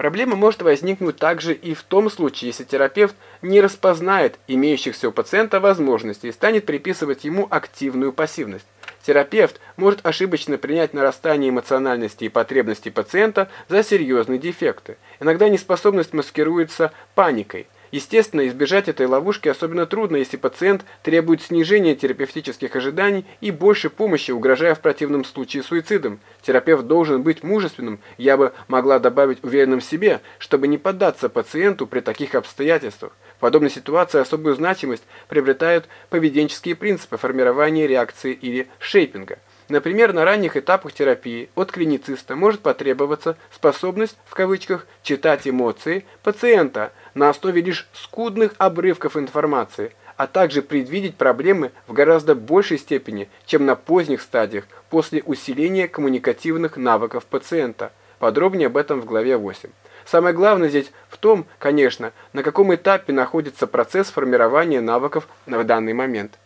Проблема может возникнуть также и в том случае, если терапевт не распознает имеющихся у пациента возможностей и станет приписывать ему активную пассивность. Терапевт может ошибочно принять нарастание эмоциональности и потребностей пациента за серьезные дефекты. Иногда неспособность маскируется паникой – Естественно, избежать этой ловушки особенно трудно, если пациент требует снижения терапевтических ожиданий и больше помощи, угрожая в противном случае суицидом. Терапевт должен быть мужественным, я бы могла добавить уверенным в себе, чтобы не поддаться пациенту при таких обстоятельствах. В подобной ситуации особую значимость приобретают поведенческие принципы формирования реакции или шейпинга. Например, на ранних этапах терапии от клинициста может потребоваться способность, в кавычках, читать эмоции пациента на основе лишь скудных обрывков информации, а также предвидеть проблемы в гораздо большей степени, чем на поздних стадиях после усиления коммуникативных навыков пациента. Подробнее об этом в главе 8. Самое главное здесь в том, конечно, на каком этапе находится процесс формирования навыков в данный момент.